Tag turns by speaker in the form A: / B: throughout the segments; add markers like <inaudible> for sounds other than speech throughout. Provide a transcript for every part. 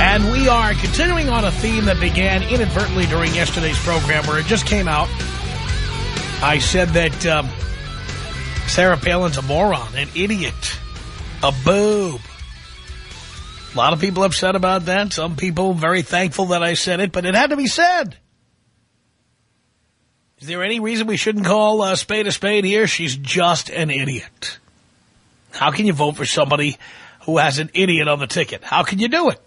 A: And we are continuing on a theme that began inadvertently during yesterday's program where it just came out. I said that um, Sarah Palin's a moron, an idiot, a boob. A lot of people upset about that. Some people very thankful that I said it, but it had to be said. Is there any reason we shouldn't call uh, spade a spade here? She's just an idiot. How can you vote for somebody who has an idiot on the ticket? How can you do it?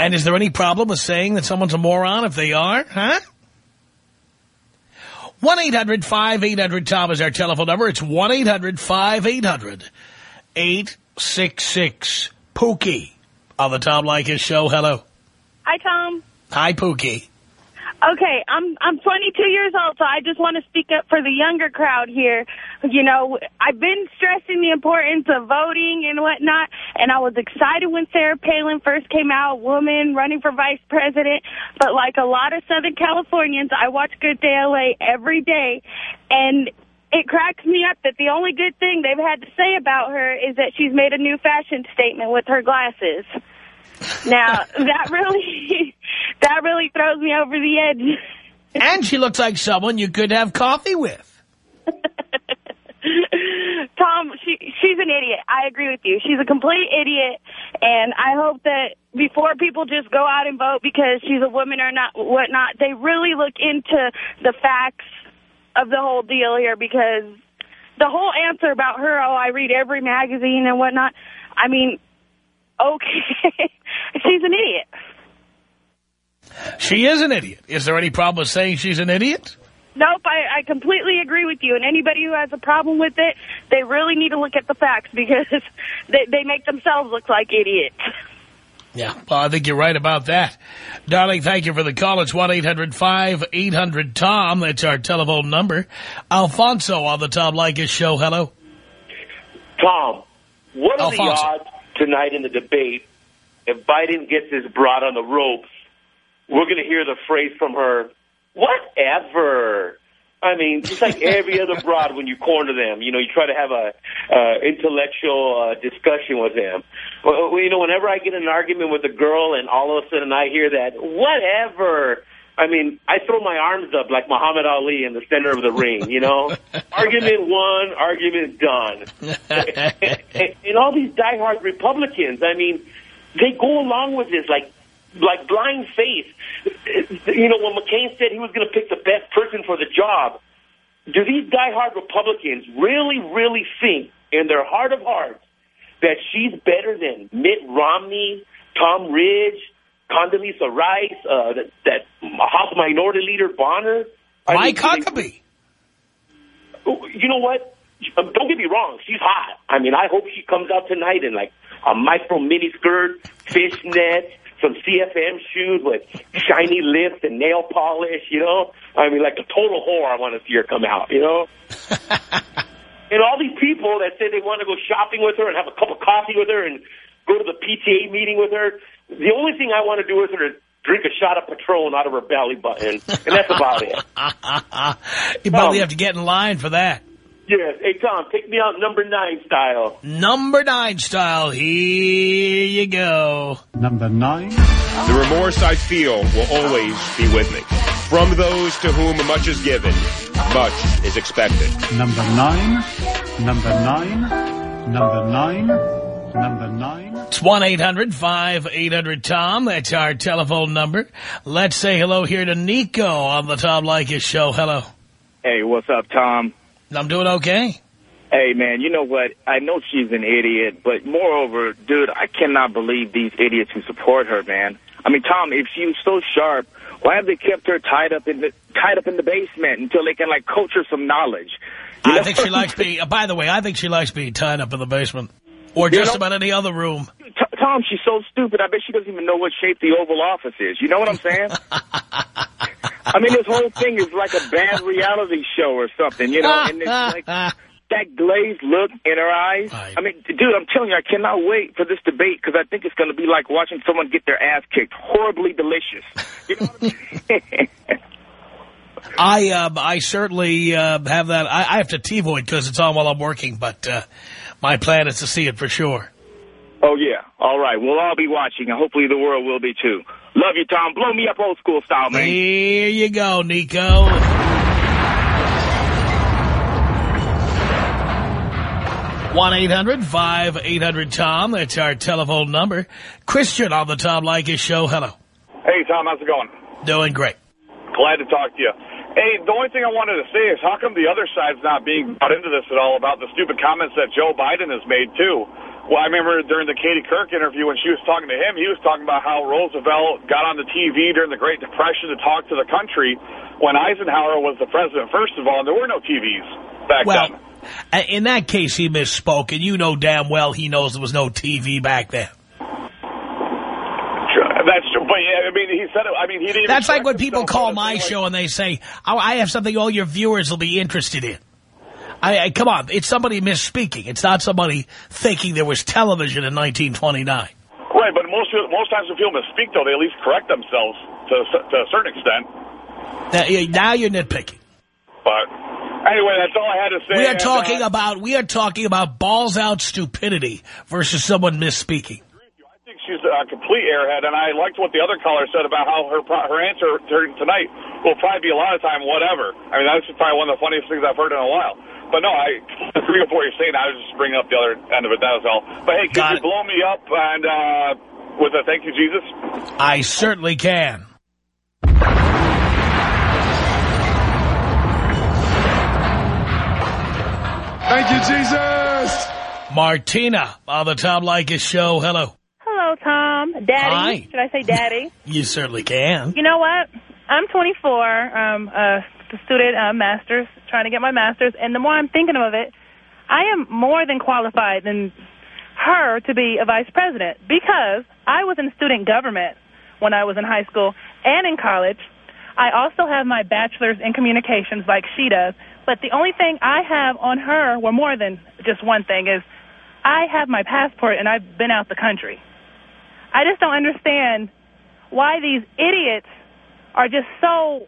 A: And is there any problem with saying that someone's a moron if they are? Huh? 1-800-5800-TOM is our telephone number. It's 1-800-5800-866. Pookie on the Tom Leykis show. Hello.
B: Hi, Tom.
A: Hi, Pookie.
B: Okay, I'm I'm 22 years old, so I just want to speak up for the younger crowd here. You know, I've been stressing the importance of voting and whatnot, and I was excited when Sarah Palin first came out, woman running for vice president. But like a lot of Southern Californians, I watch Good Day LA every day, and it cracks me up that the only good thing they've had to say about her is that she's made a new fashion statement with her glasses. Now, <laughs> that really, that really throws me over the edge. <laughs>
A: And she looks like someone you could have coffee with. <laughs>
B: Tom, she she's an idiot. I agree with you. She's a complete idiot, and I hope that before people just go out and vote because she's a woman or not whatnot, they really look into the facts of the whole deal here because the whole answer about her, oh, I read every magazine and whatnot, I mean, okay, <laughs> she's an idiot.
A: She is an idiot. Is there any problem with saying she's an idiot?
B: Nope, I, I completely agree with you. And anybody who has a problem with it, they really need to look at the facts <laughs> because they, they make themselves look like idiots.
A: Yeah, well, I think you're right about that. Darling, thank you for the call. It's 1-800-5800-TOM. That's our telephone number. Alfonso on the Tom Leykis show. Hello.
C: Tom, what are
A: Alfonso.
C: the odds tonight in the debate if Biden gets his broad on the ropes, we're going to hear the phrase from her, whatever. I mean, just like every other <laughs> broad when you corner them, you know, you try to have a uh, intellectual uh, discussion with them. Well, you know, whenever I get in an argument with a girl and all of a sudden I hear that, whatever, I mean, I throw my arms up like Muhammad Ali in the center of the ring, you know? <laughs> argument won, argument done. <laughs> and, and all these diehard Republicans, I mean, they go along with this like like blind faith. You know, when McCain said he was going to pick the best person for the job, do these diehard Republicans really, really think in their heart of hearts that she's better than Mitt Romney, Tom Ridge, Condoleezza Rice, uh, that, that House Minority Leader Boehner?
A: Mike Huckabee.
C: you know what? Um, Don't get me wrong. She's hot. I mean, I hope she comes out tonight in like a micro mini skirt, fishnet, some CFM shoes with shiny lips and nail polish, you know? I mean, like a total whore I want to see her come out, you know? <laughs> and all these people that say they want to go shopping with her and have a cup of coffee with her and go to the PTA meeting with her, the only thing I want to do with her is drink a shot of Patron out of her belly button. And that's about it. <laughs>
A: you probably
C: Um,
A: have to get in line for that.
C: Yes. Hey, Tom, take me out number nine style.
A: Number nine style. Here you go.
D: Number nine.
E: The remorse I feel will always be with me. From those to whom much is given, much is expected.
D: Number nine. Number nine. Number nine. Number nine.
A: It's 1-800-5800-TOM. That's our telephone number. Let's say hello here to Nico on the Tom Leykis show. Hello.
F: Hey, what's up, Tom?
A: I'm doing okay.
F: Hey, man, you know what? I know she's an idiot, but moreover, dude, I cannot believe these idiots who support her, man. I mean, Tom, if she was so sharp, why have they kept her tied up in the tied up in the basement until they can, like, coach her some knowledge? You
A: I
F: know?
A: think she likes <laughs> being, by the way, I think she likes being tied up in the basement. Or
F: You
A: just
F: know-
A: about any other room.
F: Tom, she's so stupid. I bet she doesn't even know what shape the Oval Office is. You know what I'm saying? <laughs> I mean, this whole thing is like a bad reality show or something, you know? And it's like <laughs> that glazed look in her eyes.
A: Right.
F: I mean, dude, I'm telling you, I cannot wait for this debate because I think it's going to be like watching someone get their ass kicked. Horribly delicious. You know what I mean? <laughs>
A: I uh, I certainly uh, have that. I, I have to T-void because it's on while I'm working, but uh, my plan is to see it for sure.
F: Oh, yeah. All right. We'll all be watching, and hopefully the world will be, too. Love you, Tom. Blow me up old school style, man.
A: Here you go, Nico. One eight hundred five eight hundred Tom. That's our telephone number. Christian on the Tom Leykis show. Hello.
G: Hey, Tom, how's it going?
A: Doing great.
G: Glad to talk to you. Hey, the only thing I wanted to say is how come the other side's not being brought into this at all about the stupid comments that Joe Biden has made, too? Well, I remember during the Katie Kirk interview when she was talking to him, he was talking about how Roosevelt got on the TV during the Great Depression to talk to the country when Eisenhower was the president, first of all, and there were no TVs back
A: Well,
G: then.
A: in that case, he misspoke, and you know damn well he knows there was no TV back then.
G: That's true. But, yeah, I mean, he said it. I mean, he didn't
A: That's like when people call my
G: Like-
A: show and they say, oh, I have something all your viewers will be interested in. I, I Come on, it's somebody misspeaking. It's not somebody thinking there was television in 1929.
G: Right, but most most times when people misspeak, though, they at least correct themselves to, a to a certain extent.
A: Now, now you're nitpicking.
G: But anyway, that's all I had to say.
A: We are
G: and,
A: talking
G: uh,
A: about we are talking about balls out stupidity versus someone misspeaking.
G: I think she's a complete airhead, and I liked what the other caller said about how her her answer tonight will probably be a lot of time whatever. I mean, that's probably one of the funniest things I've heard in a while. But no, I agree with what you're saying. I was just bringing up the other end of it. That was all. But hey, could
A: Got
G: you
A: it.
G: blow me up and uh, with a thank you, Jesus?
A: I certainly can.
H: Thank you, Jesus.
A: Martina on the Tom Leykis show. Hello.
I: Hello, Tom. Daddy.
A: Hi.
I: Should I say daddy? <laughs>
A: You certainly can.
I: you know what? I'm 24, um, a student, uh, master's, trying to get my master's, and the more I'm thinking of it, I am more than qualified than her to be a vice president because I was in student government when I was in high school and in college. I also have my bachelor's in communications like she does, but the only thing I have on her, well, more than just one thing, is I have my passport and I've been out the country. I just don't understand why these idiots are just so,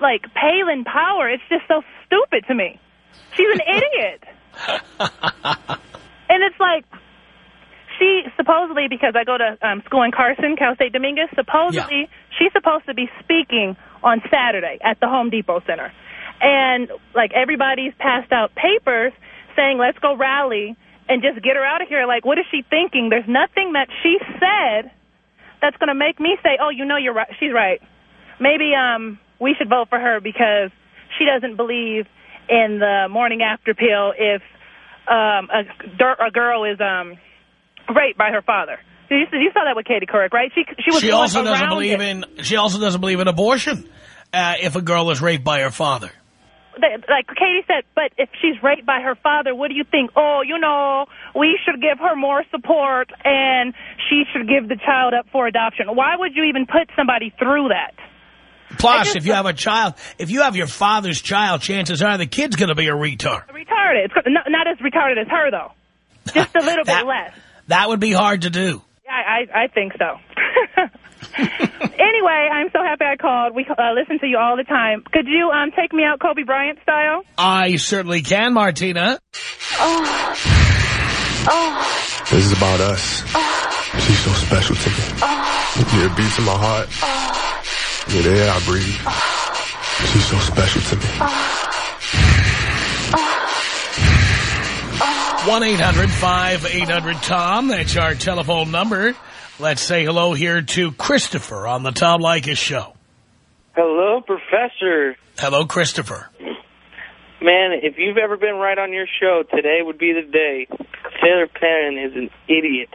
I: like, pale in power. It's just so stupid to me. She's an <laughs> idiot. and it's like, she supposedly, because I go to um, school in Carson, Cal State Dominguez, supposedly she's supposed to be speaking on Saturday at the Home Depot Center. And, like, everybody's passed out papers saying, let's go rally and just get her out of here. Like, what is she thinking? There's nothing that she said that's going to make me say, oh, you know, you're right. She's right. Maybe um, we should vote for her because she doesn't believe in the morning after pill if um, a, a girl is um, raped by her father. You, you saw that with Katie Couric, right? She she was
A: She also doesn't believe
I: it.
A: in. She also doesn't believe in abortion. Uh, if a girl is raped by her father,
I: like Katie said, but if she's raped by her father, what do you think? Oh, you know, we should give her more support and she should give the child up for adoption. Why would you even put somebody through that?
A: Plus,
I: just
A: if you have a child, if you have your father's child, chances are the kid's going to be a retard.
I: Retarded. It's not, not as retarded as her, though. Just a little <laughs>
A: That-
I: bit less.
A: That would be hard to do.
I: I, I, I think so. <laughs> anyway, I'm so happy I called. We uh, listen to you all the time. Could you um, take me out Kobe Bryant style?
A: I certainly can, Martina. Oh. Oh.
H: This is about us. She's so special to me. Yeah, it beats in my heart. Yeah, the air I breathe. She's so special to me.
A: 1-800-5800-TOM. That's our telephone number. Let's say hello here to Christopher on the Tom Leykis show.
J: Hello, Professor.
A: Hello, Christopher.
J: Man, if you've ever been right on your show, today would be the day. Taylor Penn is an idiot.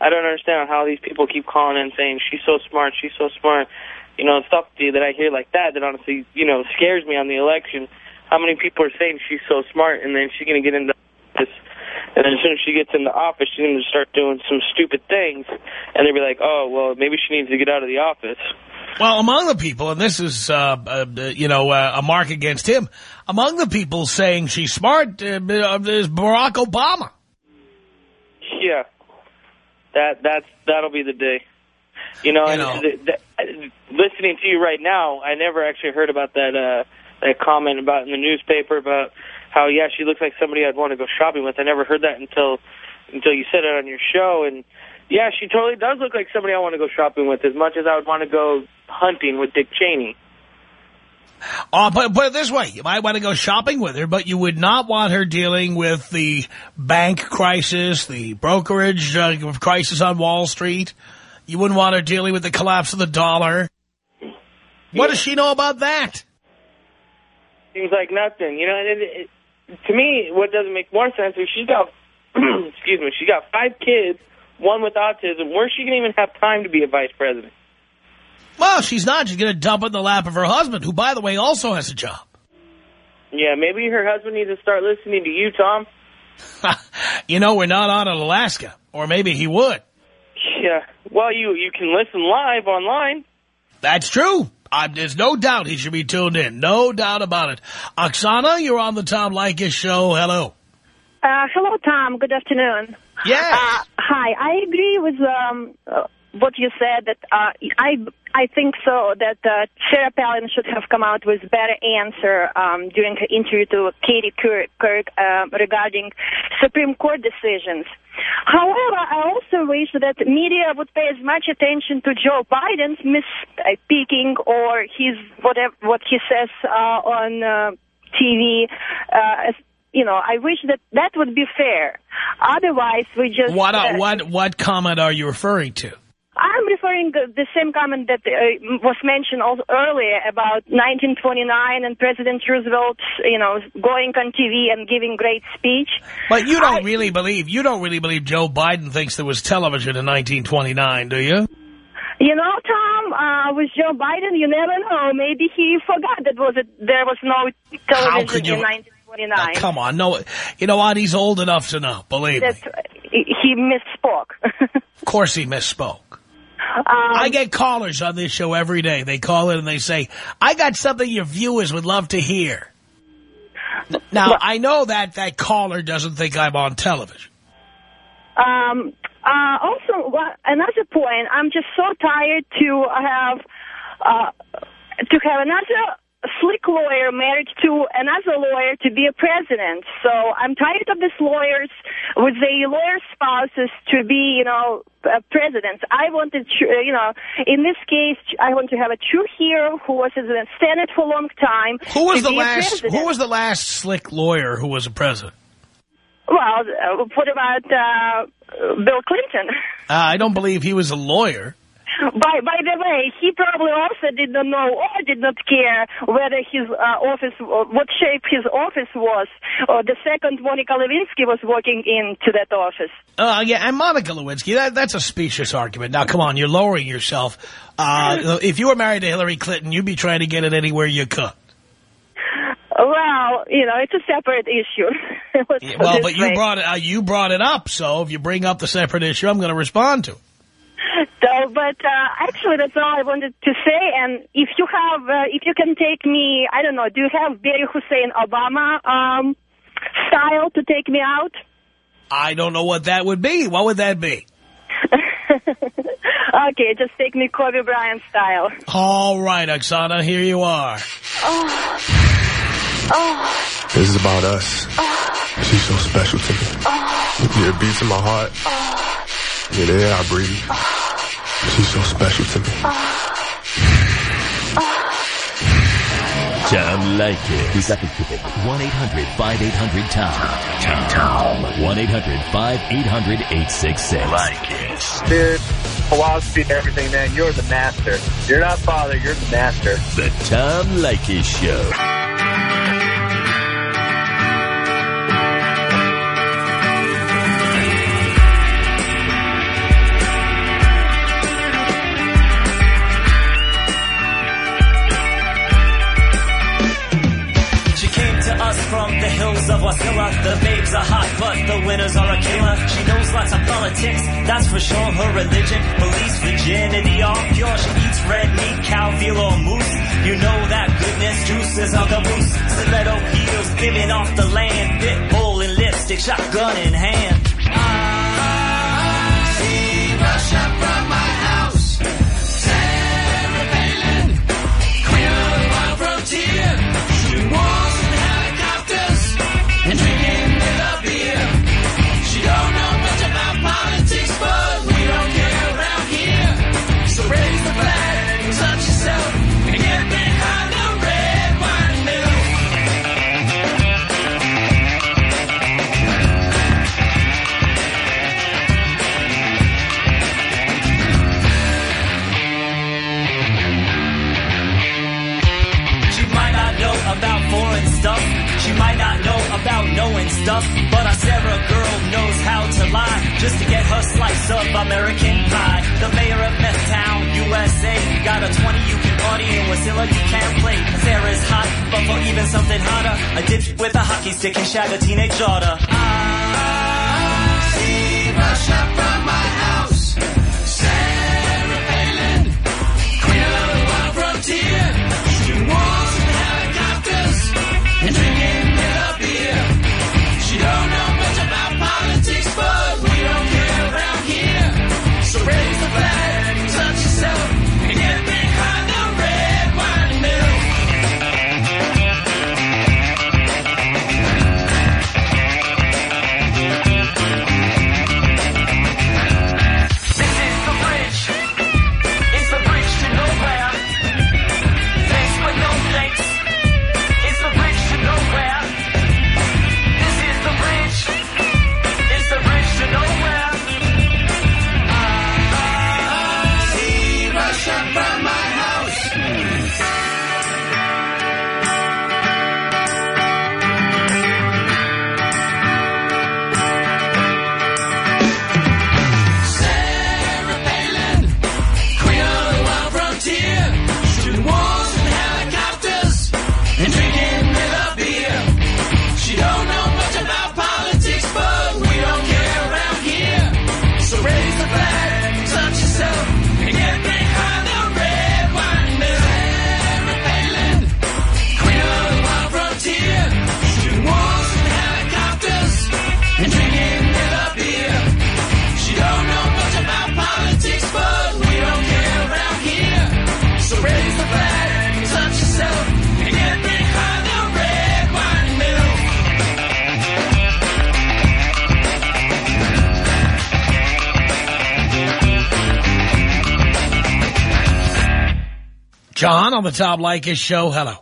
J: I don't understand how these people keep calling in saying she's so smart, she's so smart. You know, stuff that I hear like that that honestly, you know, scares me on the election. How many people are saying she's so smart and then she's going to get into this and then as soon as she gets in the office, she's going to start doing some stupid things. And they'll be like, oh, well, maybe she needs to get out of the office.
A: Well, among the people, and this is, uh, uh, you know, uh, a mark against him, among the people saying she's smart uh, is Barack Obama.
J: Yeah. That that's that'll be the day. You know,
A: You
J: and
A: know.
J: The, the, listening to you right now, I never actually heard about that uh, that comment about in the newspaper about how yeah she looks like somebody I'd want to go shopping with. I never heard that until until you said it on your show, and yeah, she totally does look like somebody I want to go shopping with as much as I would want to go hunting with Dick Cheney.
A: Uh, put, put it this way, you might want to go shopping with her, but you would not want her dealing with the bank crisis, the brokerage uh, crisis on Wall Street. You wouldn't want her dealing with the collapse of the dollar. What does she know about that?
J: Seems like nothing, you know. And it, it, to me, what doesn't make more sense is she's got, <clears throat> excuse me, she got five kids, one with autism. Where's she gonna even have time to be a vice president?
A: Well, she's not. She's going to dump it in the lap of her husband, who, by the way, also has a job.
J: Yeah, maybe her husband needs to start listening to you, Tom. <laughs>
A: You know, we're not on in Alaska. Or maybe he would.
J: Yeah. Well, you you can listen live online.
A: That's true. Uh, there's no doubt he should be tuned in. No doubt about it. Oksana, you're on the Tom Leykis show. Hello.
K: Uh, hello, Tom. Good afternoon.
A: Yes.
K: Uh, hi. I agree with um, uh, what you said. That uh, I I think so. That uh, Sarah Palin should have come out with better answer um, during her interview to Katie Kirk, Kirk uh, regarding Supreme Court decisions. However, I also wish that media would pay as much attention to Joe Biden's misspeaking or his whatever what he says uh, on uh, TV. Uh, as, you know, I wish that that would be fair. Otherwise, we just
A: What, uh,
K: uh,
A: what, what comment are you referring to?
K: I'm referring to the same comment that uh, was mentioned also earlier about 1929 and President Roosevelt, you know, going on TV and giving great speech.
A: But you don't really believe, you don't really believe Joe Biden thinks there was television in 1929, do you?
K: You know, Tom, uh, with Joe Biden, you never know. Maybe he forgot that was it, there was no television in 1929.
A: Now, come on, no, you know what? He's old enough to know, believe me.
K: He misspoke. <laughs>
A: Of course he misspoke.
K: Um,
A: I get callers on this show every day. They call in and they say, I got something your viewers would love to hear. Now, I know that that caller doesn't think I'm on television.
K: Um, uh, also, what, another point, I'm just so tired to have uh, to have another slick lawyer married to another lawyer to be a president. So I'm tired of these lawyers with the lawyer spouses to be, you know, presidents. I wanted, uh, you know, in this case, I want to have a true hero who was in the Senate for a long time.
A: Who was the last? Who was the last slick lawyer who was a president?
K: Well, uh, what about uh, Bill Clinton?
A: Uh, I don't believe he was a lawyer.
K: By by the way, he probably also did not know or did not care whether his uh, office, what shape his office was, or the second Monica Lewinsky was walking into that office.
A: Uh, yeah, and Monica Lewinsky, that, that's a specious argument. Now, come on, you're lowering yourself. Uh, <laughs> if you were married to Hillary Clinton, you'd be trying to get it anywhere you could.
K: Well, you know, it's a separate issue. <laughs>
A: Well, but you brought it. Uh, you brought it up, so if you bring up the separate issue, I'm going to respond to. it. <laughs>
K: So, but uh, actually, that's all I wanted to say. And if you have, uh, if you can take me, I don't know, do you have Barry Hussein Obama um, style to take me out?
A: I don't know what that would be. What would that be? <laughs>
K: okay, just take me Kobe Bryant style.
A: All right, Oksana, here you are. Oh. Oh.
H: This is about us. She's so special to me. Yeah, it beats in my heart. Yeah, the air I breathe. She's so special to me.
L: Tom Leykis. 1-800-5800-TOM. Tom. 1-800-5800-866. Leykis.
M: Dude, philosophy and everything, man. You're the master. You're not father, you're the master.
L: The Tom Leykis Show.
N: From the hills of Wasilla. The babes are hot, but the winners are a killer. She knows lots of politics, that's for sure. Her religion, beliefs, virginity are pure. She eats red meat, cow, veal, or moose. You know that goodness juices of the moose. Stiletto heels, living off the land. Pit bull and lipstick, shotgun in hand. Stuff. But our Sarah girl knows how to lie just to get her slice of American pie. The mayor of Meth Town, USA, got a 20 you can party in Wasilla you can't play. Sarah's hot, but for even something hotter, a ditch with a hockey stick and shag a teenage daughter. I see Russia from my
A: John on the Tom Leykis show. Hello.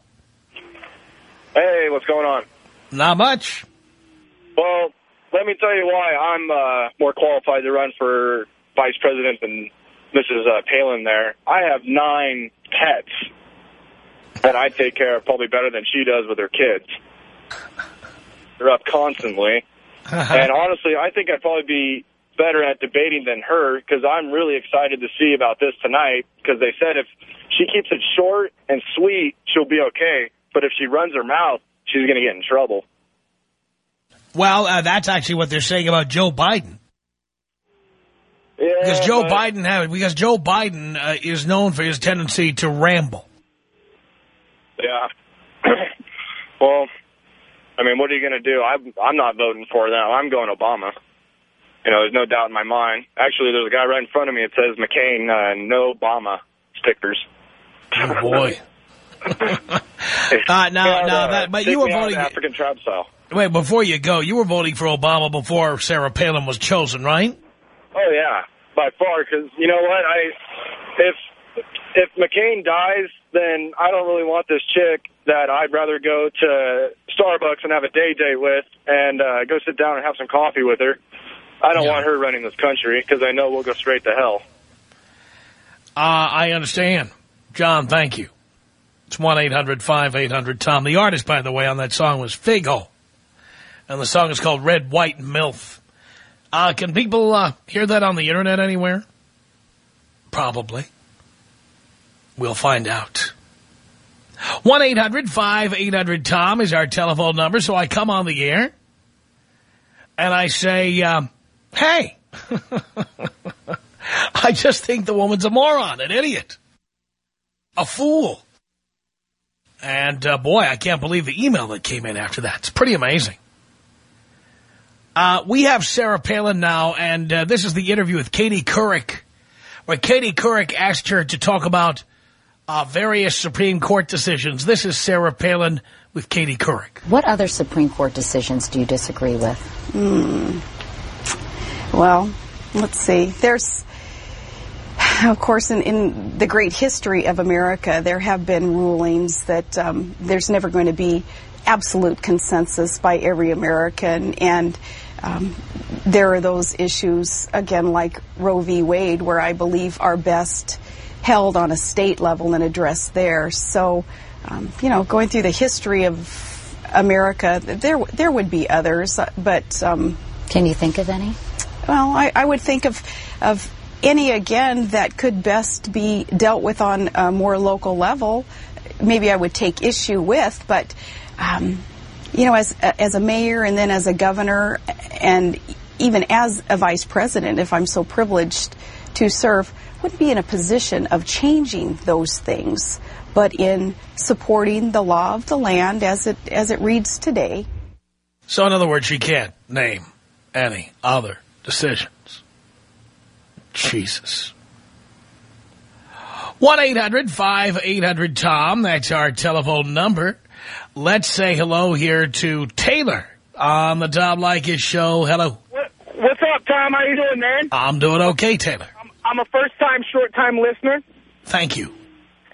O: Hey, what's going on?
A: Not much.
O: Well, let me tell you why I'm uh, more qualified to run for vice president than Mrs. Uh, Palin there. I have nine pets that I take care of probably better than she does with her kids. They're up constantly. and honestly, I think I'd probably be better at debating than her because I'm really excited to see about this tonight because they said if she keeps it short and sweet, she'll be okay. But if she runs her mouth, she's going to get in trouble.
A: Well, uh, that's actually what they're saying about Joe Biden.
O: Yeah,
A: Because Joe
O: but-
A: Biden have, because Joe Biden uh, is known for his tendency to ramble.
O: Yeah. <coughs> well, I mean, what are you going to do? I'm, I'm not voting for them. I'm going Obama. You know, there's no doubt in my mind. Actually, there's a guy right in front of me that says McCain, uh, no Obama stickers.
A: Oh, boy. <laughs> <laughs> Uh, now,
O: Yeah,
A: now
O: uh,
A: that, but you were voting.
O: African tribe style.
A: Wait, before you go, you were voting for Obama before Sarah Palin was chosen, right?
O: Oh yeah, by far. Because you know what, I if if McCain dies, then I don't really want this chick that I'd rather go to Starbucks and have a day date with and uh, go sit down and have some coffee with her. I don't want her running this country because I know we'll go straight to hell.
A: Uh, I understand. John, thank you. It's 1-800-5800-TOM. The artist, by the way, on that song was Figo. And the song is called Red, White, MILF. Uh, can people uh, hear that on the Internet anywhere? Probably. We'll find out. 1-800-5800-TOM is our telephone number, so I come on the air and I say, um, hey, <laughs> I just think the woman's a moron, an idiot, a fool. And, uh, boy, I can't believe the email that came in after that. It's pretty amazing. Uh, we have Sarah Palin now, and uh, this is the interview with Katie Couric, where Katie Couric asked her to talk about uh, various Supreme Court decisions. This is Sarah Palin with Katie Couric.
P: What other Supreme Court decisions do you disagree with?
Q: Hmm. Well, let's see. There's, of course, in, in, the great history of America, there have been rulings that um, there's never going to be absolute consensus by every American, and um, there are those issues, again, like Roe v. Wade, where I believe are best held on a state level and addressed there. So, um, you know, going through the history of America, there there would be others, but um,
P: can you think of any?
Q: Well, I, I would think of of any again that could best be dealt with on a more local level. Maybe I would take issue with, but um, you know, as as a mayor and then as a governor, and even as a vice president, if I'm so privileged to serve, wouldn't be in a position of changing those things, but in supporting the law of the land as it as it reads today.
A: So, in other words, you can't name any other decisions. Jesus. 1-800-5800-TOM. That's our telephone number. Let's say hello here to Taylor on the Tom Leykis show. Hello.
R: What, what's up, Tom? How you doing, man?
A: I'm doing okay, Taylor.
R: I'm, I'm a first-time, short-time listener.
A: Thank you.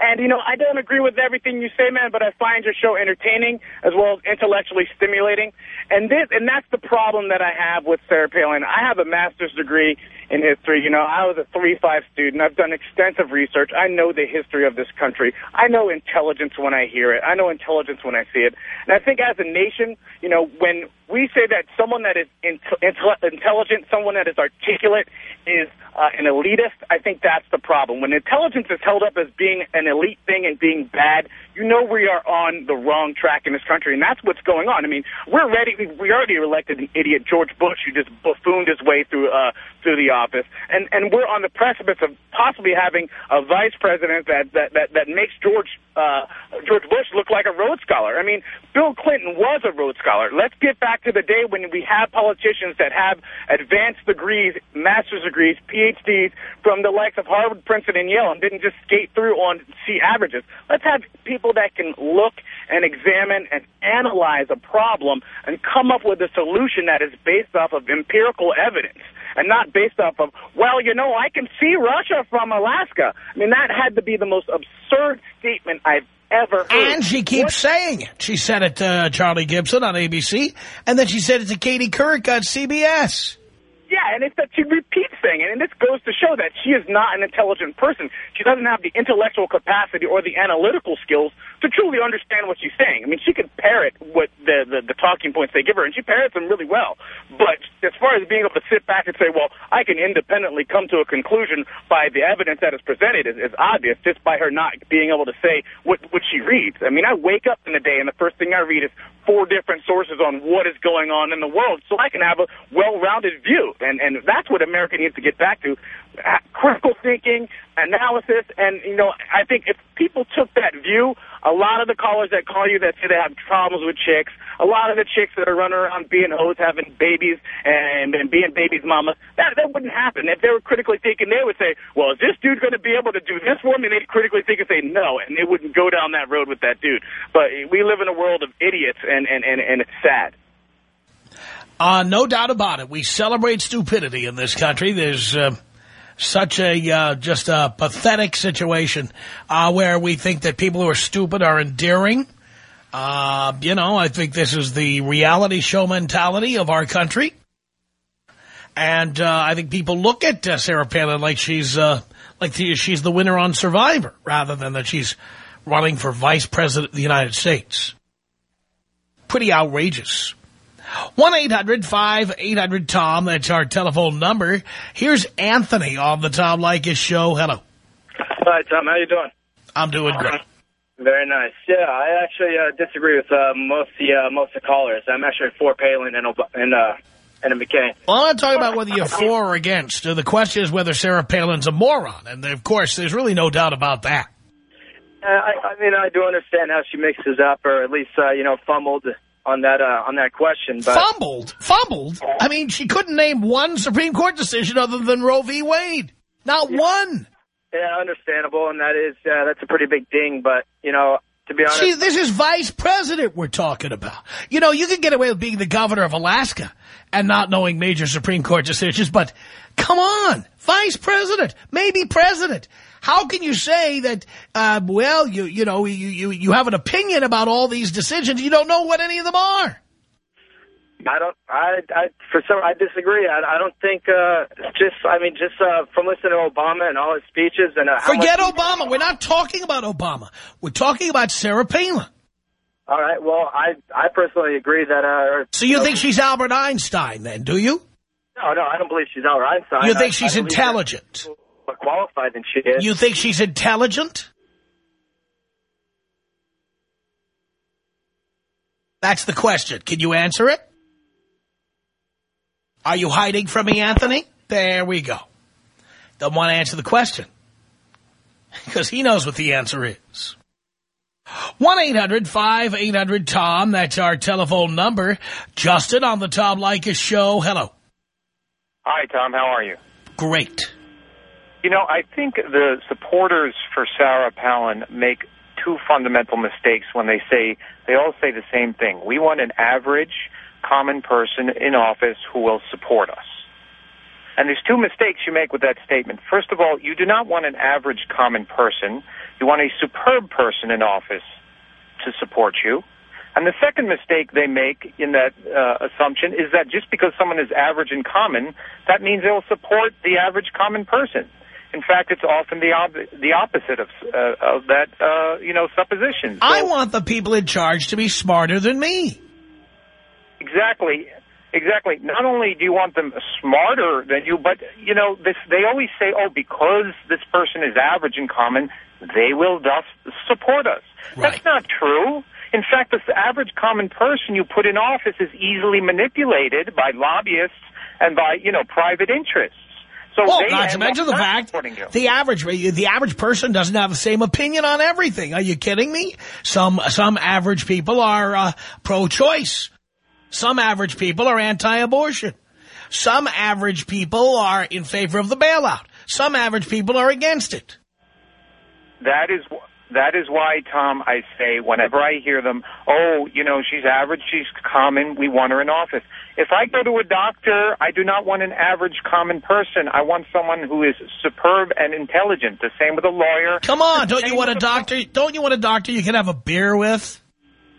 R: And, you know, I don't agree with everything you say, man, but I find your show entertaining as well as intellectually stimulating. And this, and that's the problem that I have with Sarah Palin. I have a master's degree in history. You know, I was a 3-5 student. I've done extensive research. I know the history of this country. I know intelligence when I hear it. I know intelligence when I see it. And I think as a nation, you know, when we say that someone that is intelligent, someone that is articulate, is uh, an elitist, I think that's the problem. When intelligence is held up as being an elite thing and being bad, you know we are on the wrong track in this country, and that's what's going on. I mean, we're ready. We already elected an idiot, George Bush, who just buffooned his way through uh, through the office, and and we're on the precipice of possibly having a vice president that that that, that makes George uh, George Bush look like a Rhodes Scholar. I mean, Bill Clinton was a Rhodes Scholar. Let's get back to the day when we have politicians that have advanced degrees, master's degrees, PhDs from the likes of Harvard, Princeton, and Yale, and didn't just skate through on C averages. Let's have people people that can look and examine and analyze a problem and come up with a solution that is based off of empirical evidence and not based off of, well, you know, I can see Russia from Alaska. I mean, that had to be the most absurd statement I've ever heard.
A: And she keeps
R: what?
A: saying it. She said it to uh, Charlie Gibson on ABC, and then she said it to Katie Couric on CBS.
R: Yeah, and it's that she repeats thing, and this goes to show that she is not an intelligent person. She doesn't have the intellectual capacity or the analytical skills to truly understand what she's saying. I mean, she can parrot what the, the, the talking points they give her, and she parrots them really well. But as far as being able to sit back and say, well, I can independently come to a conclusion by the evidence that is presented is, is obvious just by her not being able to say what, what she reads. I mean, I wake up in the day, and the first thing I read is four different sources on what is going on in the world so I can have a well-rounded view. And, and that's what America needs to get back to. Critical thinking, analysis, and, you know, I think if people took that view, a lot of the callers that call you that say they have problems with chicks, a lot of the chicks that are running around being hoes, having babies, and, and being babies' mama, that, that wouldn't happen. If they were critically thinking, they would say, well, is this dude going to be able to do this for me? They'd critically think and say no, and they wouldn't go down that road with that dude. But we live in a world of idiots, and, and, and, and it's sad.
A: Uh, no doubt about it. We celebrate stupidity in this country. There's uh, such a uh, just a pathetic situation uh, where we think that people who are stupid are endearing. Uh, you know, I think this is the reality show mentality of our country. And uh, I think people look at uh, Sarah Palin like she's uh, like the, she's the winner on Survivor, rather than that she's running for vice president of the United States. Pretty outrageous. 1-800-5800-TOM, that's our telephone number. Here's Anthony on the Tom Leykis show. Hello.
S: Hi, Tom. How you doing?
A: I'm doing great.
S: Very nice. Yeah, I actually uh, disagree with uh, most the uh, most of the callers. I'm actually for Palin and and uh, and McCain.
A: Well, I'm not talking about whether you're for or against. The question is whether Sarah Palin's a moron. And, of course, there's really no doubt about that.
S: Uh, I, I mean, I do understand how she mixes up, or at least, uh, you know, fumbled on that uh, on that question. But
A: Fumbled? Fumbled? I mean, she couldn't name one Supreme Court decision other than Roe v. Wade. Not one.
S: Yeah, understandable, and that is uh, that's a pretty big ding. But you know, to be honest,
A: See, this is vice president we're talking about. You know, you can get away with being the governor of Alaska and not knowing major Supreme Court decisions, but come on, vice president, maybe president. How can you say that, uh, well, you you know, you, you, you have an opinion about all these decisions, you don't know what any of them are?
S: I don't. I, I for some, I disagree. I, I don't think. Uh, just, I mean, just uh, from listening to Obama and all his speeches and uh, how
A: Forget Obama. We're not talking about Obama. We're talking about Sarah Palin.
S: All right. Well, I I personally agree that. Uh,
A: So you think she's Albert Einstein then, do you?
S: No, no, I don't believe she's Albert Einstein.
A: You
S: I-
A: think she's
S: I
A: intelligent?
S: that More qualified than she is.
A: You think she's intelligent? That's the question. Can you answer it? Are you hiding from me, Anthony? There we go. Don't want to answer the question. <laughs> Because he knows what the answer is. 1-800-5800-TOM. That's our telephone number. Justin on the Tom Leykis show. Hello.
T: Hi, Tom. How are you?
A: Great.
T: You know, I think the supporters for Sarah Palin make two fundamental mistakes when they say, they all say the same thing. We want an average, common person in office who will support us. And there's two mistakes you make with that statement. First of all, you do not want an average common person. You want a superb person in office to support you. And the second mistake they make in that uh, assumption is that just because someone is average and common, that means they'll support the average common person. In fact, it's often the ob- the opposite of uh, of that uh, you know supposition.
A: I want the people in charge to be smarter than me.
T: Exactly. Exactly. Not only do you want them smarter than you, but you know, this they always say, "Oh, because this person is average and common, they will thus support us." That's not true. In fact, this average common person you put in office is easily manipulated by lobbyists and by, you know, private interests. So
A: well,
T: they
A: not to mention the fact the average the average person doesn't have the same opinion on everything. Are you kidding me? Some some average people are uh, pro-choice. Some average people are anti-abortion. Some average people are in favor of the bailout. Some average people are against it.
T: That is that is why, Tom, I say whenever I hear them, oh, you know, she's average, she's common, we want her in office. If I go to a doctor, I do not want an average common person. I want someone who is superb and intelligent. The same with a lawyer.
A: Come on, don't you want a doctor? Don't you want a doctor you can have a beer with?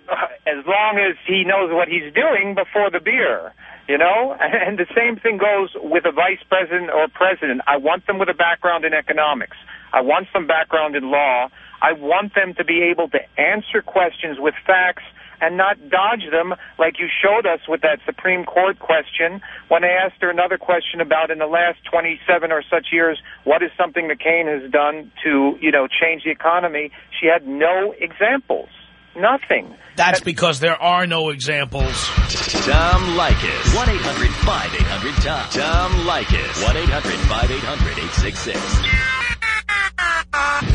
T: Uh, as long as he knows what he's doing before the beer, you know? <laughs> And the same thing goes with a vice president or president. I want them with a background in economics. I want some background in law. I want them to be able to answer questions with facts and not dodge them like you showed us with that Supreme Court question when I asked her another question about in the last 27 or such years, what is something McCain has done to, you know, change the economy? She had no examples. Nothing.
A: That's because there are no examples.
L: Tom Leykis. 1-800-5800-TOM. Tom Leykis. 1-800-5800-866.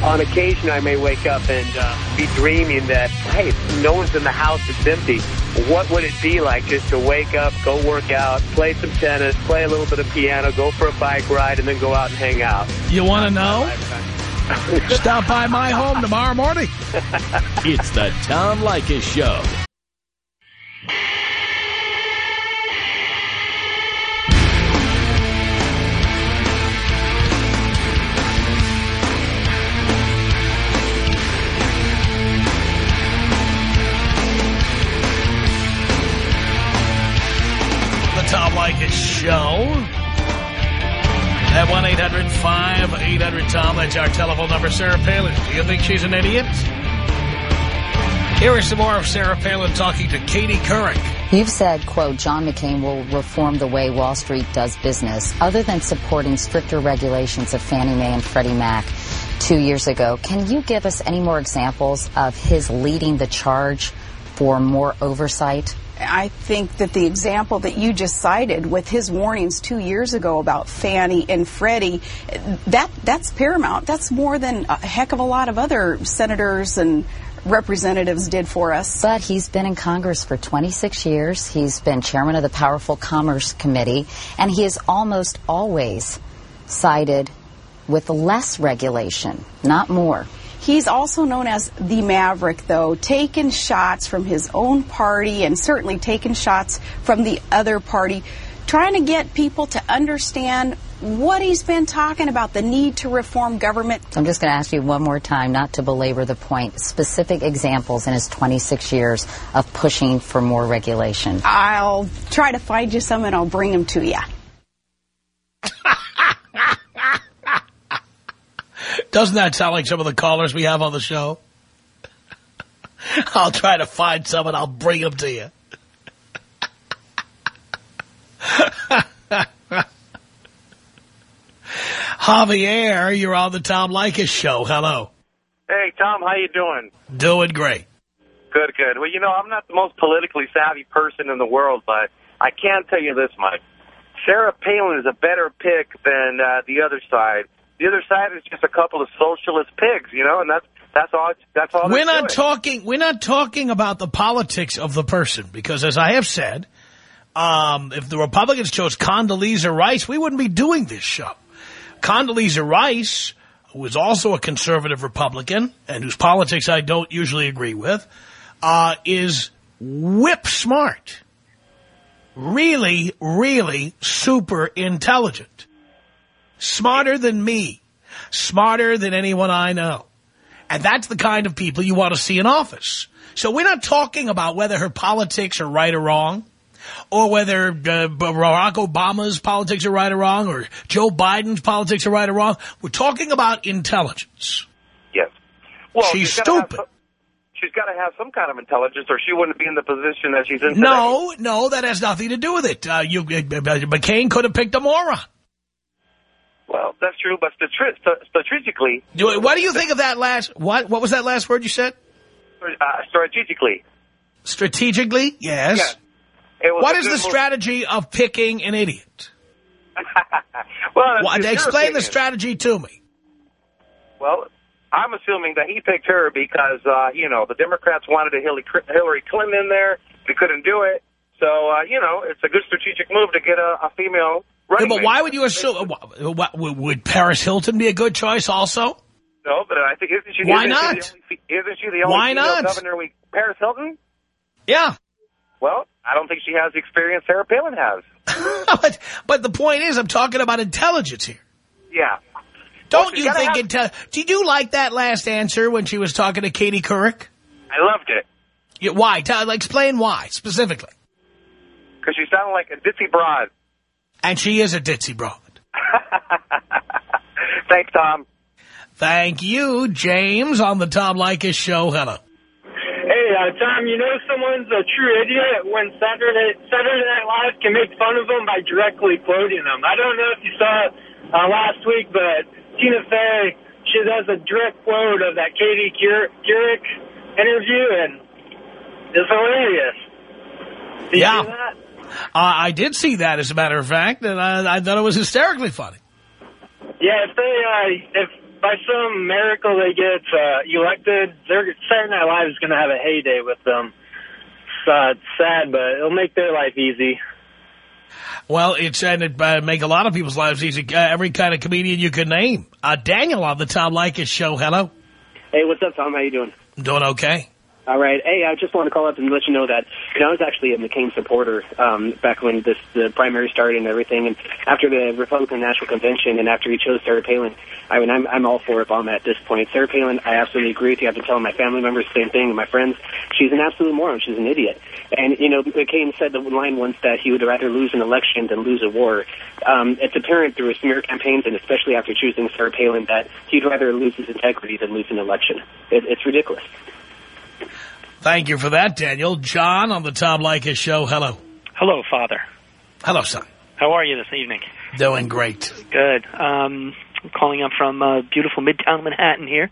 M: On occasion, I may wake up and uh, be dreaming that, hey, no one's in the house, it's empty. What would it be like just to wake up, go work out, play some tennis, play a little bit of piano, go for a bike ride, and then go out and hang out?
A: You want to know? <laughs> Stop by my home tomorrow morning.
L: It's the Tom Leykis Show. Tom Leykis Show.
A: At 1-800-5800-TOM, that's our telephone number. Sarah Palin, do you think she's an idiot? Here is some more of Sarah Palin talking to Katie Couric.
P: You've said, quote, John McCain will reform the way Wall Street does business. Other than supporting stricter regulations of Fannie Mae and Freddie Mac two years ago, can you give us any more examples of his leading the charge for more oversight?
Q: I think that the example that you just cited with his warnings two years ago about Fannie and Freddie, that that's paramount. That's more than a heck of a lot of other senators and representatives did for us.
P: But he's been in Congress for 26 years. He's been chairman of the Powerful Commerce Committee, and he is almost always sided with less regulation, not more.
Q: He's also known as the Maverick, though, taking shots from his own party and certainly taking shots from the other party, trying to get people to understand what he's been talking about, the need to reform government.
P: I'm just going to ask you one more time, not to belabor the point, specific examples in his 26 years of pushing for more regulation.
Q: I'll try to find you some and I'll bring them to you. <laughs>
A: Doesn't that sound like some of the callers we have on the show? <laughs> I'll try to find some and I'll bring them to you. <laughs> Javier, you're on the Tom Leykis show. Hello.
U: Hey, Tom, how you doing?
A: Doing great.
U: Good, good. Well, you know, I'm not the most politically savvy person in the world, but I can tell you this much. Sarah Palin is a better pick than uh, the other side. The other side is just a couple of socialist pigs, you know, and that's that's all. That's all.
A: We're not
U: doing.
A: talking. We're not talking about the politics of the person because, as I have said, um, if the Republicans chose Condoleezza Rice, we wouldn't be doing this show. Condoleezza Rice, who is also a conservative Republican and whose politics I don't usually agree with, uh, is whip smart. Really, really super intelligent. Smarter than me. Smarter than anyone I know. And that's the kind of people you want to see in office. So we're not talking about whether her politics are right or wrong, or whether uh, Barack Obama's politics are right or wrong, or Joe Biden's politics are right or wrong. We're talking about intelligence.
U: Yes. Well,
A: She's
U: have
A: stupid.
U: she's got to have some kind of intelligence, or she wouldn't be in the position that she's in. today.
A: No, no, that has nothing to do with it. Uh, you, uh, McCain could have picked a moron.
U: Well, that's true, but strat- st- strategically,
A: What do you think of that last, what, what was that last word you said?
U: uh, strategically,
A: Strategically? Yes.
U: Was
A: What is the
U: move.
A: strategy of picking an idiot? <laughs>
U: well, that's
A: Why-
U: just your
A: explain the strategy to me.
U: Well, I'm assuming that he picked her because, uh, you know, the Democrats wanted a Hillary Hillary Clinton in there. They couldn't do it. So, uh, you know, it's a good strategic move to get a, a female
A: Yeah, but why would you assume, uh, would- Paris Hilton be a good choice also?
U: No, but I think isn't she?
A: Why
U: isn't
A: not?
U: She the only, isn't she the only
A: Why
U: female
A: not?
U: governor we Paris Hilton?
A: Yeah.
U: Well, I don't think she has the experience Sarah Palin has. <laughs>
A: but, but the point is, I'm talking about intelligence here.
U: Yeah.
A: Don't
U: she's
A: you think
U: have-
A: intel- Did you like that last answer when she was talking to Katie Couric?
U: I loved it
A: Yeah, why? Tell, explain why, specifically.
U: Because she sounded like a ditzy broad.
A: And she is a ditzy broad. <laughs>
U: Thanks, Tom.
A: Thank you, James, on the Tom Leykis show. Hello.
V: Hey, uh, Tom, you know someone's a true idiot when Saturday Saturday Night Live can make fun of them by directly quoting them. I don't know if you saw it uh, last week, but Tina Fey, she does a direct quote of that Katie Cour- Couric interview, and it's hilarious. Did you
A: Yeah.
V: See that?
A: Uh, I did see that, as a matter of fact, and I, I thought it was hysterically funny.
V: Yeah, if they, uh, if by some miracle they get uh, elected, they're Saturday Night Live is going to have a heyday with them. So it's sad, but it'll make their life easy.
A: Well, it's and it uh, make a lot of people's lives easy. Uh, every kind of comedian you can name. Uh, Daniel on the Tom Leykis show. Hello.
W: Hey, what's up, Tom? How you doing?
A: I'm doing okay.
W: All right. Hey, I just want to call up and let you know that you know I was actually a McCain supporter um, back when this the primary started and everything. And after the Republican National Convention and after he chose Sarah Palin, I mean I'm I'm all for Obama at this point. Sarah Palin, I absolutely agree with you. I've been telling my family members the same thing and my friends. She's an absolute moron. She's an idiot. And you know McCain said the line once that he would rather lose an election than lose a war. Um, it's apparent through his smear campaigns and especially after choosing Sarah Palin that he'd rather lose his integrity than lose an election. It, it's ridiculous.
A: Thank you for that, Daniel. John on the Tom Leykis show. Hello.
X: Hello, Father.
A: Hello, son.
X: How are you this evening?
A: Doing great.
X: Good. Um, I'm calling up from uh, beautiful Midtown Manhattan here.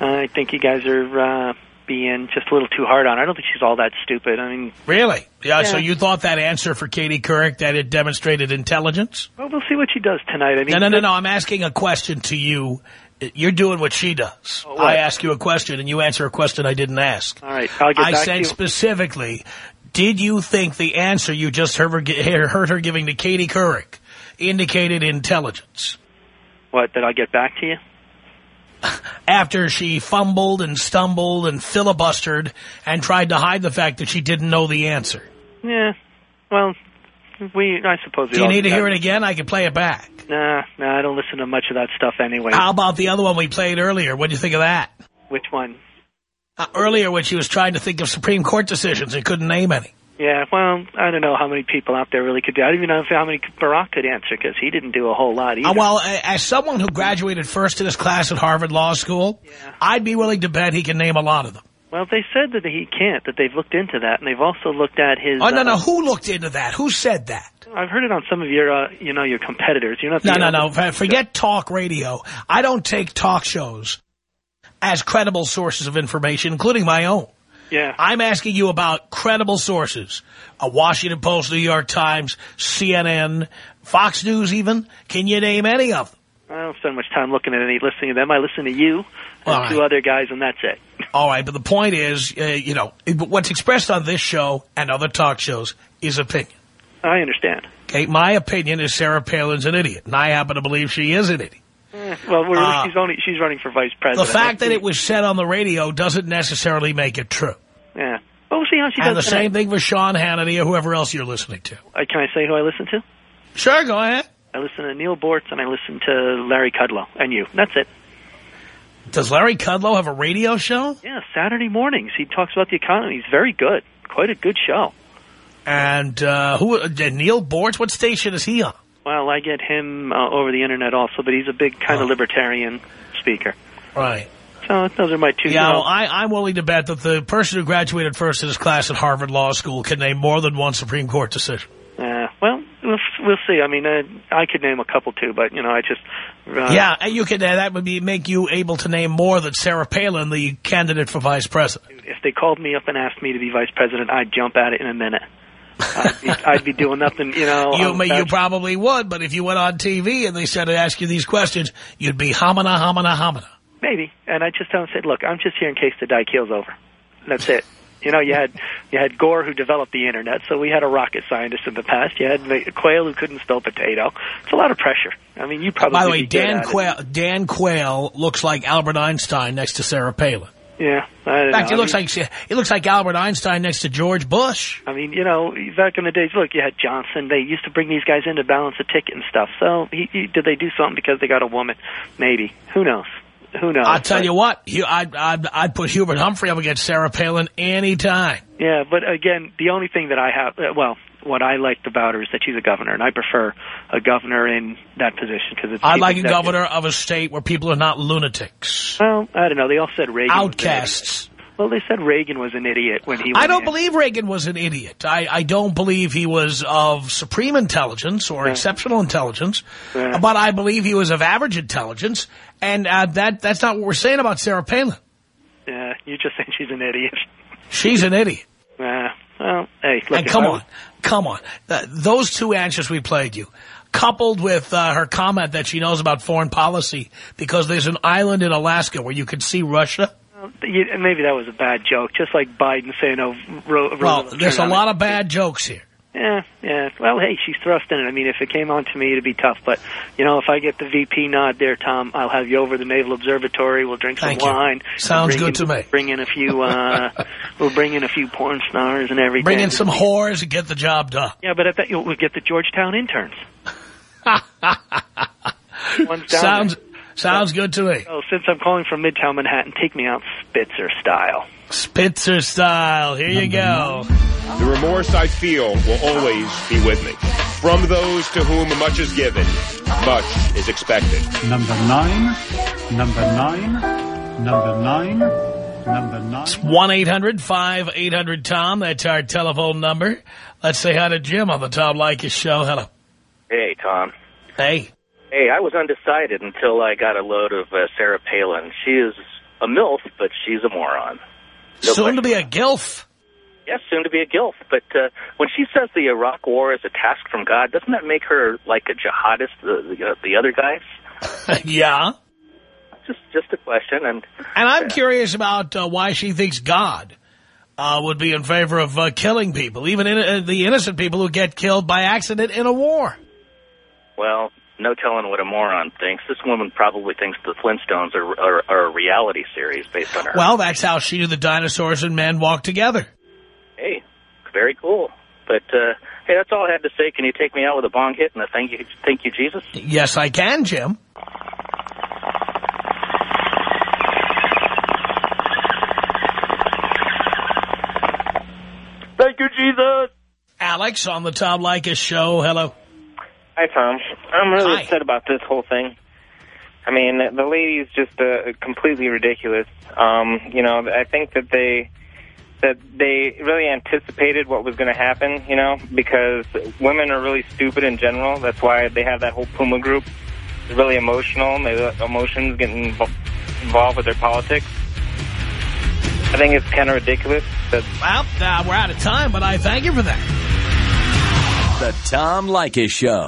X: Uh, I think you guys are uh, being just a little too hard on her. I don't think she's all that stupid. I mean,
A: Really? Yeah,
X: Yeah.
A: so you thought that answer for Katie Couric, that it demonstrated intelligence?
X: well, we'll see what she does tonight. I mean,
A: No, no, no, no. I'm asking a question to you. You're doing what she does.
X: Oh, what?
A: I ask you a question, and you answer a question I didn't ask.
X: All right, I'll get
A: I
X: back
A: said
X: to you.
A: specifically, did you think the answer you just heard her, heard her giving to Katie Couric indicated intelligence?
X: What? That I'll get back to you.
A: After she fumbled and stumbled and filibustered and tried to hide the fact that she didn't know the answer.
X: Yeah. Well, we. I suppose. we
A: Do you need to hear it again? I can play it back.
X: Nah, nah. I don't listen to much of that stuff anyway.
A: How about the other one we played earlier? What do you think of that?
X: Which one?
A: Uh, earlier when she was trying to think of Supreme Court decisions and couldn't name any.
X: Yeah, well, I don't know how many people out there really could do. I don't even know how many Barack could answer because he didn't do a whole lot either.
A: Uh, well, as someone who graduated first in his class at Harvard Law School, I'd be willing to bet he can name a lot of them.
X: Well, they said that he can't. That they've looked into that, and they've also looked at his.
A: Oh, no,
X: uh,
A: no. Who looked into that? Who said that?
X: I've heard it on some of your, uh, you know, your competitors. You're not.
A: No, no,
X: only-
A: no. Forget talk radio. I don't take talk shows as credible sources of information, including my own.
X: Yeah.
A: I'm asking you about credible sources. A Washington Post, New York Times, CNN, Fox News even. Can you name any of them?
X: I don't spend much time looking at any, listening to them. I listen to you and two other guys, and that's it.
A: All right, but the point is, uh, you know, what's expressed on this show and other talk shows is opinion.
X: I understand.
A: Okay, my opinion is Sarah Palin's an idiot, and I happen to believe she is an idiot.
X: Eh, well,
A: Uh,
X: she's only she's running for vice president.
A: The fact that it was said on the radio doesn't necessarily make it true.
X: Yeah. Well, we'll see how she
A: and the
X: tonight.
A: same thing for Sean Hannity or whoever else you're listening to.
X: Uh, can I say who I listen to?
A: Sure, go ahead.
X: I listen to Neal Boortz and I listen to Larry Kudlow and you. That's it.
A: Does Larry Kudlow have a radio show?
X: Yeah, Saturday mornings. He talks about the economy. He's very good. Quite a good show.
A: And uh, who? Uh, Neal Boortz? What station is he on?
X: Well, I get him uh, over the internet also, but he's a big kind of libertarian speaker.
A: Right.
X: So those are my two.
A: Yeah, well, I, I'm willing to bet that the person who graduated first in his class at Harvard Law School can name more than one Supreme Court decision.
X: uh, well, we'll, we'll see. I mean, uh, I could name a couple too, but you know, I just uh,
A: yeah, and you could. Uh, that would be make you able to name more than Sarah Palin, the candidate for vice president.
X: If they called me up and asked me to be vice president, I'd jump at it in a minute. I'd be, <laughs> I'd be doing nothing, you know.
A: You,
X: um,
A: you probably would, but if you went on TV and they started to ask you these questions, you'd be homina, homina, homina.
X: Maybe. And I just them, say, look, I'm just here in case the die keel's over. That's it. You know, you had you had Gore who developed the internet, so we had a rocket scientist in the past. You had Quayle who couldn't spell potato. It's a lot of pressure. I mean, you probably
A: By the way, Dan
X: it.
A: Quayle, Dan Quayle looks like Albert Einstein next to Sarah Palin.
X: Yeah,
A: In fact,
X: know.
A: he looks
X: I mean,
A: like he looks like Albert Einstein next to George Bush.
X: I mean, you know, back in the days, look, you had Johnson. They used to bring these guys in to balance a ticket and stuff. So, he, he, did they do something because they got a woman? Maybe. Who knows? Who knows?
A: I'll tell
X: But-
A: you what, I'd, I'd, I'd put Hubert Humphrey up against Sarah Palin any time.
X: Yeah, but again, the only thing that I have, uh, well, what I liked about her is that she's a governor, and I prefer a governor in that position because it's.
A: I'd
X: chief
A: like a governor of a state where people are not lunatics.
X: Well, I don't know. They all said Reagan.
A: Outcasts.
X: Well, they said Reagan was an idiot when he.
A: Was
X: I
A: don't
X: in.
A: believe Reagan was an idiot. I, I don't believe he was of supreme intelligence or exceptional intelligence, but I believe he was of average intelligence, and uh, that that's not what we're saying about Sarah Palin.
X: Yeah, you're just saying she's an idiot.
A: She's an idiot. <laughs>
X: Uh, well, hey, look.
A: and come on, come on. Uh, those two answers we played you, coupled with uh, her comment that she knows about foreign policy because there's an island in Alaska where you can see Russia.
X: You- Maybe that was a bad joke, just like Biden saying, "Oh, Ro-
A: Well,
X: Roosevelt
A: there's a lot of bad jokes here.
X: Yeah, yeah. Well, hey, she's thrusting it. I mean, if it came on to me, it'd be tough. But, you know, if I get the VP nod there, Tom, I'll have you over the Naval Observatory. We'll drink some
A: Thank you.
X: wine.
A: Sounds
X: Bring
A: good
X: in-
A: to me.
X: Bring in a few, uh, <laughs> we'll bring in a few porn stars and everything.
A: Bring in some whores and get the job done.
X: Yeah, but I bet you'll we'll get the Georgetown interns. <laughs> One's down
A: Sounds
X: there.
A: Sounds good to me.
X: Oh, since I'm calling from Midtown Manhattan, take me out Spitzer style.
A: Spitzer style. Here you go.
E: The remorse I feel will always be with me. From those to whom much is given, much is expected.
D: Number nine, number nine, number nine, number nine.
A: It's 1-800-5800-TOM. That's our telephone number. Let's say hi to Jim on the Tom Leykis show. Hello.
Y: Hey, Tom.
A: Hey.
Y: Hey, I was undecided until I got a load of uh, Sarah Palin. She is a MILF, but she's a moron. No
A: Soon to be a gilf.
Y: Yes, soon to be a gilf. But uh, when she says the Iraq War is a task from God, doesn't that make her like a jihadist, the the, uh, the other guys? <laughs>
A: yeah.
Y: Just just a question. And
A: And I'm curious about uh, why she thinks God uh, would be in favor of uh, killing people, even in, uh, the innocent people who get killed by accident in a war.
Y: well, no telling what a moron thinks. This woman probably thinks the Flintstones are, are, are a reality series based on her.
A: Well, that's how she knew the dinosaurs and men walked together.
Y: hey, very cool. But uh, hey, that's all I had to say. Can you take me out with a bong hit and a thank you, thank you, Jesus?
A: Yes, I can, Jim.
Y: Thank you, Jesus.
A: Alex on the Tom Leykis show. Hello.
Z: Hi, Tom. I'm really upset about this whole thing. I mean, the lady is just uh, completely ridiculous. Um, you know, I think that they that they really anticipated what was going to happen. You know, because women are really stupid in general. That's why they have that whole Puma group. It's really emotional. And they let emotions get involved with their politics. I think it's kind of ridiculous. That
A: Well, uh, we're out of time, but I thank you for that.
L: The Tom Leykis Show.